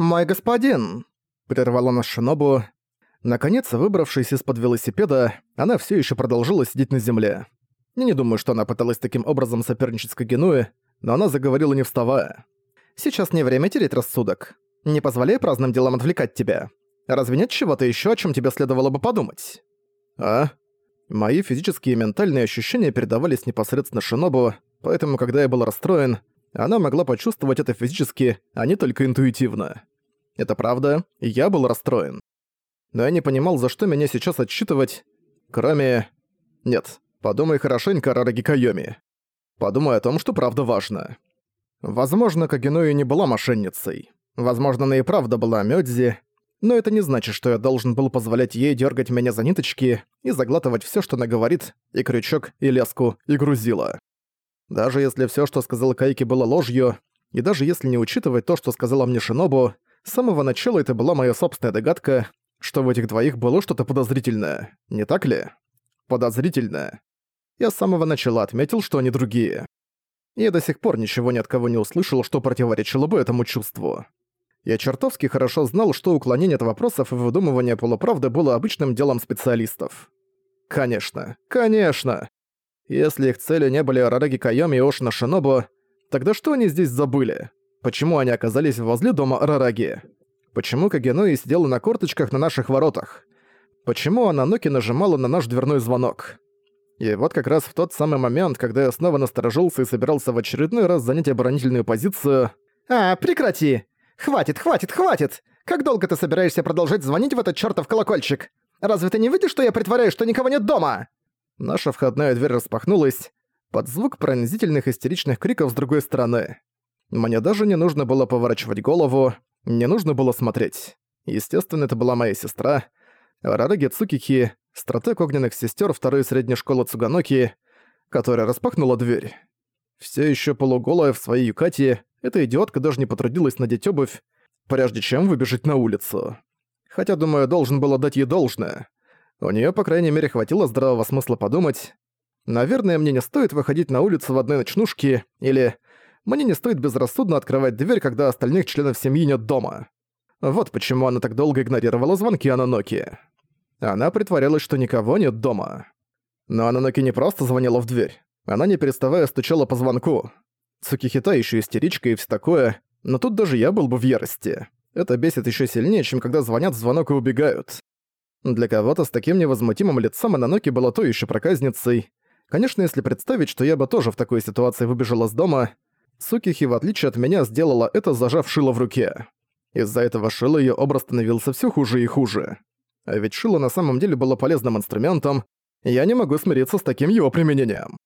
«Мой господин!» — прервала нас Шинобу. Наконец, выбравшись из-под велосипеда, она все еще продолжила сидеть на земле. Я не думаю, что она пыталась таким образом соперничать с Кагенуэ, но она заговорила не вставая. «Сейчас не время тереть рассудок. Не позволяй праздным делам отвлекать тебя. Разве нет чего-то еще, о чем тебе следовало бы подумать?» «А?» Мои физические и ментальные ощущения передавались непосредственно Шинобу, поэтому, когда я был расстроен, она могла почувствовать это физически, а не только интуитивно. Это правда, я был расстроен. Но я не понимал, за что меня сейчас отчитывать, кроме... Нет, подумай хорошенько, Рараги Кайоми. Подумай о том, что правда важно. Возможно, Кагеною не была мошенницей. Возможно, она и правда была Мёдзи, но это не значит, что я должен был позволять ей дергать меня за ниточки и заглатывать все, что она говорит, и крючок, и леску, и грузила. Даже если все, что сказал Кайки, было ложью, и даже если не учитывать то, что сказала мне Шинобу, с самого начала это была моя собственная догадка, что в этих двоих было что-то подозрительное, не так ли? Подозрительное. Я с самого начала отметил, что они другие. Я до сих пор ничего ни от кого не услышал, что противоречило бы этому чувству. Я чертовски хорошо знал, что уклонение от вопросов и выдумывание полуправды было обычным делом специалистов. Конечно, конечно. Если их целью не были Арараги Кайоми и Ошина Шинобу, тогда что они здесь забыли? Почему они оказались возле дома Арараги? Почему Кагенуи сидела на корточках на наших воротах? Почему Ананоки нажимала на наш дверной звонок? И вот как раз в тот самый момент, когда я снова насторожился и собирался в очередной раз занять оборонительную позицию... «А, прекрати! «Хватит, хватит, хватит! Как долго ты собираешься продолжать звонить в этот чертов колокольчик? Разве ты не видишь, что я притворяюсь, что никого нет дома?» Наша входная дверь распахнулась под звук пронзительных истеричных криков с другой стороны. Мне даже не нужно было поворачивать голову, не нужно было смотреть. Естественно, это была моя сестра, Рараги Цукики, стратег огненных сестер второй средней школы Цуганоки, которая распахнула дверь. Все еще полуголая в своей юкате, эта идиотка даже не потрудилась надеть обувь, прежде чем выбежать на улицу. Хотя, думаю, должен был отдать ей должное. У нее, по крайней мере, хватило здравого смысла подумать. Наверное, мне не стоит выходить на улицу в одной ночнушке, или мне не стоит безрассудно открывать дверь, когда остальных членов семьи нет дома. Вот почему она так долго игнорировала звонки Ананоки. Она притворялась, что никого нет дома. Но Ананоки не просто звонила в дверь. Она не переставая стучала по звонку. Цукихита еще истеричка и все такое, но тут даже я был бы в ярости. Это бесит еще сильнее, чем когда звонят в звонок и убегают. Для кого-то с таким невозмутимым лицом Ананоки была то еще проказницей. Конечно, если представить, что я бы тоже в такой ситуации выбежала с дома, Цукихи, в отличие от меня, сделала это, зажав шило в руке. Из-за этого шила ее образ становился все хуже и хуже. А ведь шило на самом деле было полезным инструментом, и я не могу смириться с таким его применением.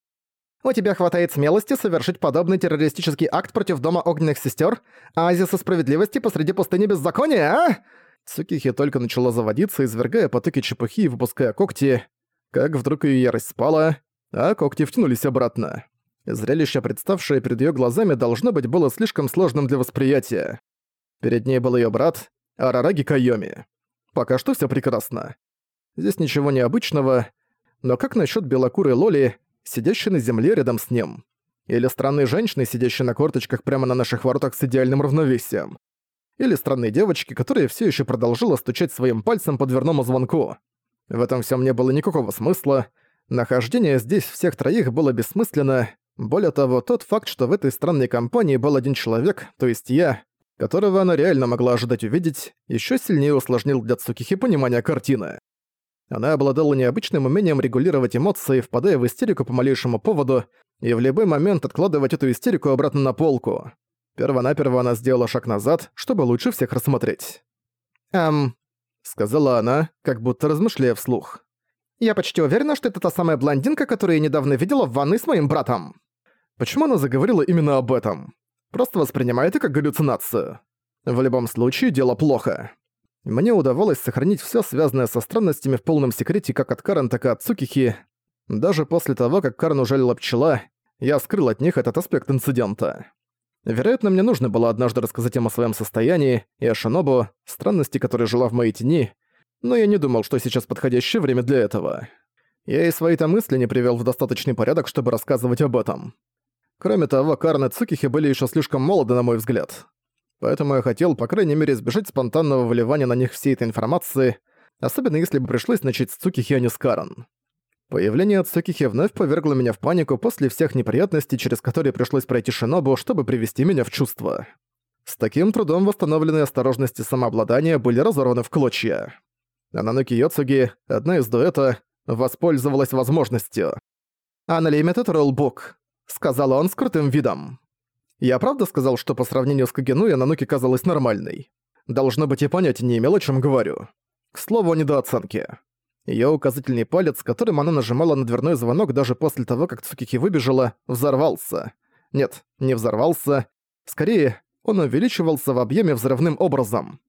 У тебя хватает смелости совершить подобный террористический акт против Дома Огненных Сестер, Оазиса Справедливости посреди пустыни беззакония, а?» Цукихи только начала заводиться, извергая потоки чепухи и выпуская когти, как вдруг её ярость спала, а когти втянулись обратно. Зрелище, представшее перед её глазами, должно быть было слишком сложным для восприятия. Перед ней был её брат, Арараги Кайоми. Пока что всё прекрасно. Здесь ничего необычного, но как насчёт белокурой Лоли, сидящей на земле рядом с ним. Или странной женщины, сидящей на корточках прямо на наших воротах с идеальным равновесием. Или странной девочки, которая все еще продолжила стучать своим пальцем по дверному звонку. В этом всем не было никакого смысла. Нахождение здесь всех троих было бессмысленно. Более того, тот факт, что в этой странной компании был один человек, то есть я, которого она реально могла ожидать увидеть, еще сильнее усложнил для Цукихи понимание картины. Она обладала необычным умением регулировать эмоции, впадая в истерику по малейшему поводу, и в любой момент откладывать эту истерику обратно на полку. Первонаперво она сделала шаг назад, чтобы лучше всех рассмотреть. «Эм...» — сказала она, как будто размышляя вслух. «Я почти уверена, что это та самая блондинка, которую я недавно видела в ванной с моим братом». Почему она заговорила именно об этом? Просто воспринимай это как галлюцинацию. В любом случае, дело плохо. Мне удавалось сохранить все связанное со странностями в полном секрете как от Карен, так и от Цукихи. Даже после того, как Карен ужалила пчела, я скрыл от них этот аспект инцидента. Вероятно, мне нужно было однажды рассказать им о своем состоянии и о Шинобу, странности, которая жила в моей тени, но я не думал, что сейчас подходящее время для этого. Я и свои-то мысли не привел в достаточный порядок, чтобы рассказывать об этом. Кроме того, Карн и Цукихи были еще слишком молоды, на мой взгляд. поэтому я хотел, по крайней мере, избежать спонтанного выливания на них всей этой информации, особенно если бы пришлось начать с Цукихи, а не с Карен. Появление Цукихи вновь повергло меня в панику после всех неприятностей, через которые пришлось пройти Шинобу, чтобы привести меня в чувство. С таким трудом восстановленные осторожность и самообладание были разорваны в клочья. Ананоки Йоцуги, одна из дуэта, воспользовалась возможностью. «Unlimited Rulebook», — сказал он с крутым видом. Я правда сказал, что по сравнению с Кагену Ананоки казалась нормальной? Должно быть, и понятия не имел, о чем говорю. К слову о недооценке. Её указательный палец, которым она нажимала на дверной звонок даже после того, как Цукики выбежала, взорвался. Нет, не взорвался. Скорее, он увеличивался в объеме взрывным образом.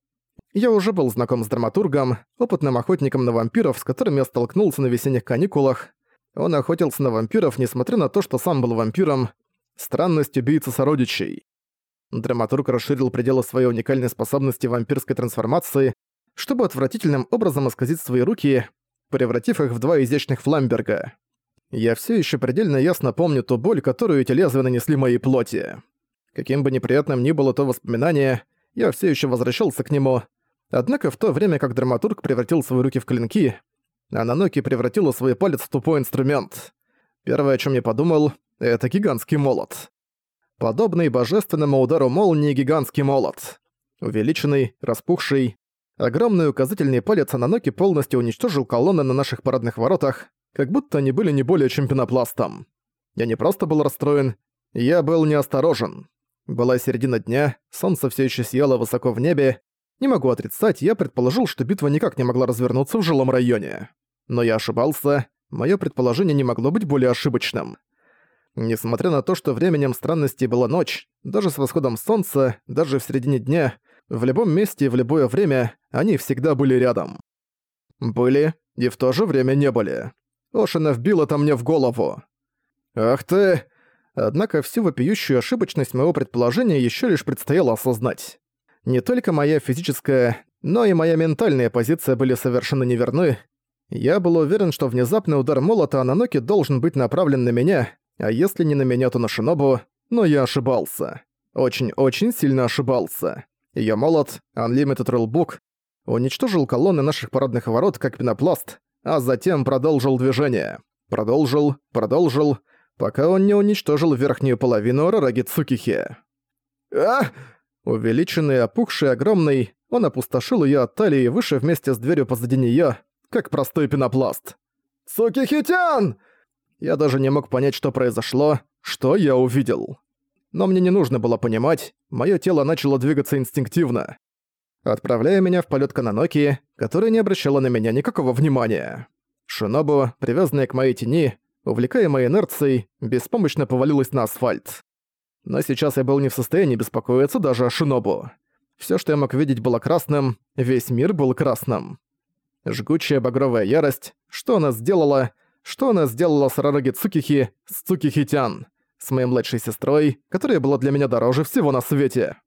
Я уже был знаком с драматургом, опытным охотником на вампиров, с которым я столкнулся на весенних каникулах. Он охотился на вампиров, несмотря на то, что сам был вампиром. Странность убийцы сородичей. Драматург расширил пределы своей уникальной способности вампирской трансформации, чтобы отвратительным образом исказить свои руки, превратив их в два изящных фламберга. Я все еще предельно ясно помню ту боль, которую эти лезвия нанесли моей плоти. Каким бы неприятным ни было то воспоминание, я все еще возвращался к нему. Однако в то время, как драматург превратил свои руки в клинки, Ананоки превратила свой палец в тупой инструмент. Первое, о чем я подумал, это гигантский молот. Подобный божественному удару молнии гигантский молот. Увеличенный, распухший, огромный указательный палец Ананоки полностью уничтожил колонны на наших парадных воротах, как будто они были не более чем пенопластом. Я не просто был расстроен, я был неосторожен. Была середина дня, солнце все еще сияло высоко в небе. Не могу отрицать, я предположил, что битва никак не могла развернуться в жилом районе. Но я ошибался, мое предположение не могло быть более ошибочным. Несмотря на то, что временем странностей была ночь, даже с восходом солнца, даже в середине дня, в любом месте и в любое время они всегда были рядом. Были, и в то же время не были. Ошина вбил это мне в голову. «Ах ты!» Однако всю вопиющую ошибочность моего предположения еще лишь предстояло осознать. Не только моя физическая, но и моя ментальная позиция были совершенно неверны. Я был уверен, что внезапный удар молота Ананоки должен быть направлен на меня, а если не на меня, то на Шинобу, но я ошибался. Очень-очень сильно ошибался. Её молот, Unlimited Rulebook, уничтожил колонны наших парадных ворот как пенопласт, а затем продолжил движение. Продолжил, продолжил, пока он не уничтожил верхнюю половину Рараги Цукихи. А! Увеличенный, опухший, огромный, он опустошил её от талии выше вместе с дверью позади неё, как простой пенопласт. «Цукихитян!» Я даже не мог понять, что произошло, что я увидел. Но мне не нужно было понимать, моё тело начало двигаться инстинктивно, отправляя меня в полёт Кананоки, которая не обращала на меня никакого внимания. Шинобу, привязанная к моей тени, увлекаемая инерцией, беспомощно повалилась на асфальт. Но сейчас я был не в состоянии беспокоиться даже о Шинобу. Всё, что я мог видеть, было красным, весь мир был красным. Жгучая багровая ярость, что она сделала, что она сделала с Рараги Цукихи, с Цукихитян, с моей младшей сестрой, которая была для меня дороже всего на свете.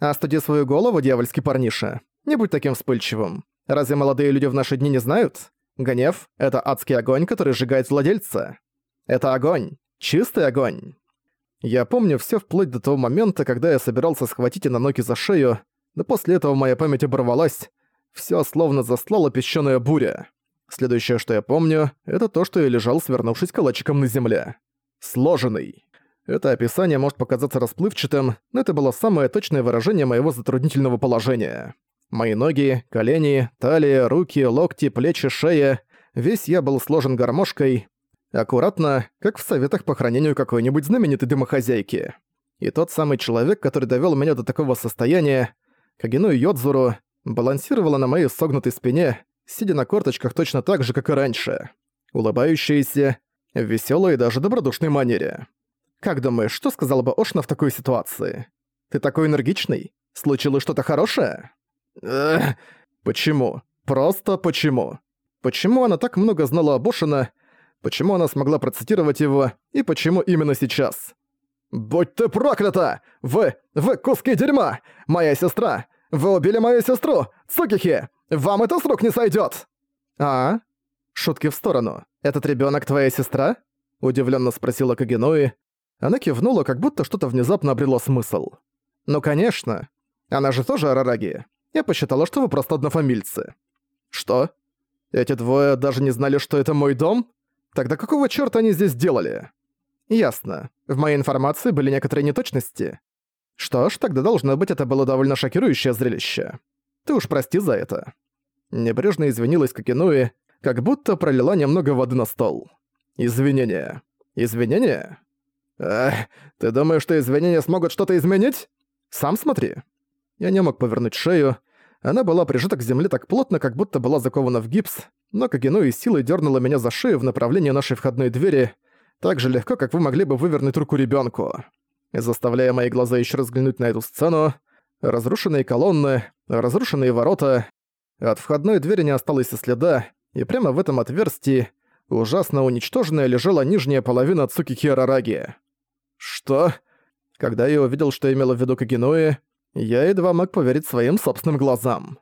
Остуди свою голову, дьявольский парниша. Не будь таким вспыльчивым. Разве молодые люди в наши дни не знают? Гнев — это адский огонь, который сжигает владельца. Это огонь. Чистый огонь. Я помню все вплоть до того момента, когда я собирался схватить Иноноки за шею, но после этого моя память оборвалась. Все словно заслала песчаная буря. Следующее, что я помню, это то, что я лежал, свернувшись калачиком на земле. Сложенный. Это описание может показаться расплывчатым, но это было самое точное выражение моего затруднительного положения. Мои ноги, колени, талия, руки, локти, плечи, шея. Весь я был сложен гармошкой. Аккуратно, как в советах по хранению какой-нибудь знаменитой дымохозяйки. И тот самый человек, который довёл меня до такого состояния, Кагину Йодзуру, балансировала на моей согнутой спине, сидя на корточках точно так же, как и раньше. Улыбающаяся, весёлой и даже добродушной манере. Как думаешь, что сказала бы Ошна в такой ситуации? Ты такой энергичный? Случилось что-то хорошее? Эх, почему? Просто почему? Почему она так много знала об Ошина? Почему она смогла процитировать его? И почему именно сейчас? «Будь ты проклята! Вы... вы куски дерьма! Моя сестра! Вы убили мою сестру! Цукихи! Вам это с рук не сойдёт!» «А? Шутки в сторону. Этот ребёнок твоя сестра?» Удивлённо спросила Кагенуи. Она кивнула, как будто что-то внезапно обрело смысл. «Ну, конечно. Она же тоже Арараги. Я посчитала, что вы просто однофамильцы». «Что? Эти двое даже не знали, что это мой дом? Тогда какого чёрта они здесь делали?» «Ясно. В моей информации были некоторые неточности. Что ж, тогда должно быть, это было довольно шокирующее зрелище. Ты уж прости за это». Небрежно извинилась Кокенуи, как будто пролила немного воды на стол. «Извинения. Извинения? Эх, ты думаешь, что извинения смогут что-то изменить? Сам смотри». Я не мог повернуть шею. Она была прижата к земле так плотно, как будто была закована в гипс, но Кагенуи силой дернула меня за шею в направлении нашей входной двери, так же легко, как вы могли бы вывернуть руку ребенку. Заставляя мои глаза еще раз взглянуть на эту сцену, разрушенные колонны, разрушенные ворота, от входной двери не осталось и следа, и прямо в этом отверстии, ужасно уничтоженная, лежала нижняя половина Цукики Арараги. Что? Когда я увидел, что имела в виду Кагенуи, я едва мог поверить своим собственным глазам.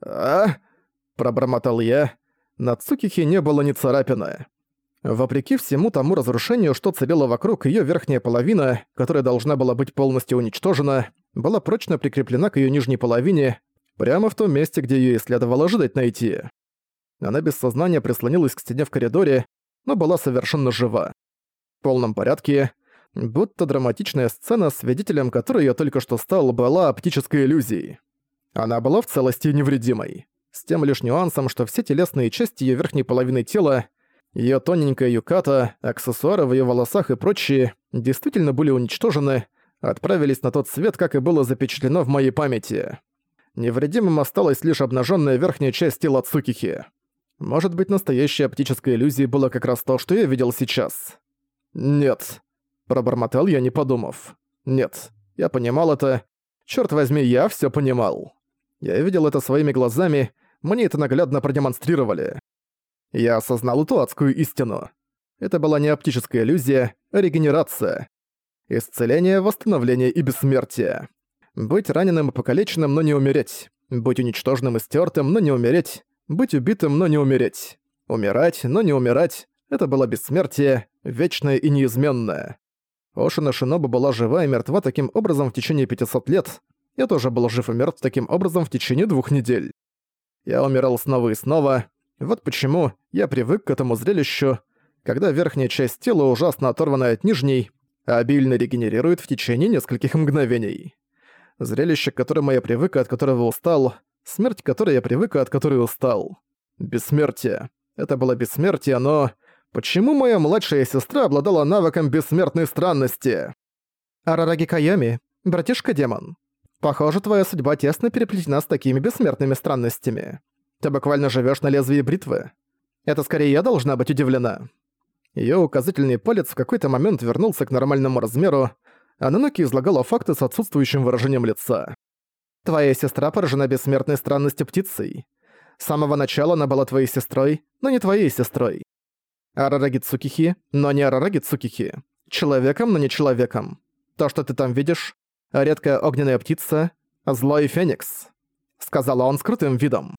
«А?» – пробормотал я. На Цукихе не было ни царапины. Вопреки всему тому разрушению, что царило вокруг, ее верхняя половина, которая должна была быть полностью уничтожена, была прочно прикреплена к ее нижней половине, прямо в том месте, где ее и следовало ожидать найти. Она без сознания прислонилась к стене в коридоре, но была совершенно жива. В полном порядке, будто драматичная сцена, свидетелем которой я только что стал, была оптической иллюзией. Она была в целости невредимой. С тем лишь нюансом, что все телесные части ее верхней половины тела, ее тоненькая юката, аксессуары в ее волосах и прочие, действительно были уничтожены, отправились на тот свет, как и было запечатлено в моей памяти. Невредимым осталась лишь обнаженная верхняя часть тела Цукихи. Может быть, настоящей оптической иллюзией было как раз то, что я видел сейчас. Нет. Пробормотал я, не подумав. Нет. Я понимал это. Черт возьми, я все понимал. Я видел это своими глазами, мне это наглядно продемонстрировали. Я осознал эту адскую истину. Это была не оптическая иллюзия, а регенерация. Исцеление, восстановление и бессмертие. Быть раненым и покалеченным, но не умереть. Быть уничтоженным и стертым, но не умереть. Быть убитым, но не умереть. Умирать, но не умирать. Это было бессмертие, вечное и неизменное. Ошина Шиноба была жива и мертва таким образом в течение 500 лет. Я тоже был жив и мертв таким образом в течение двух недель. Я умирал снова и снова. Вот почему я привык к этому зрелищу, когда верхняя часть тела ужасно оторвана от нижней, а обильно регенерирует в течение нескольких мгновений. Зрелище, к которому я привык и от которого устал, смерть, к которой я привык и от которой устал. Бессмертие. Это было бессмертие, но... Почему моя младшая сестра обладала навыком бессмертной странности? Арараги Кайоми, братишка-демон. Похоже, твоя судьба тесно переплетена с такими бессмертными странностями. Ты буквально живешь на лезвии бритвы. Это скорее я должна быть удивлена. Её указательный палец в какой-то момент вернулся к нормальному размеру, а Наноки излагала факты с отсутствующим выражением лица. «Твоя сестра поражена бессмертной странностью птицей. С самого начала она была твоей сестрой, но не твоей сестрой. Арараги Цукихи, но не Арараги Цукихи. Человеком, но не человеком. То, что ты там видишь, редкая огненная птица, злой феникс», — сказала он с крутым видом.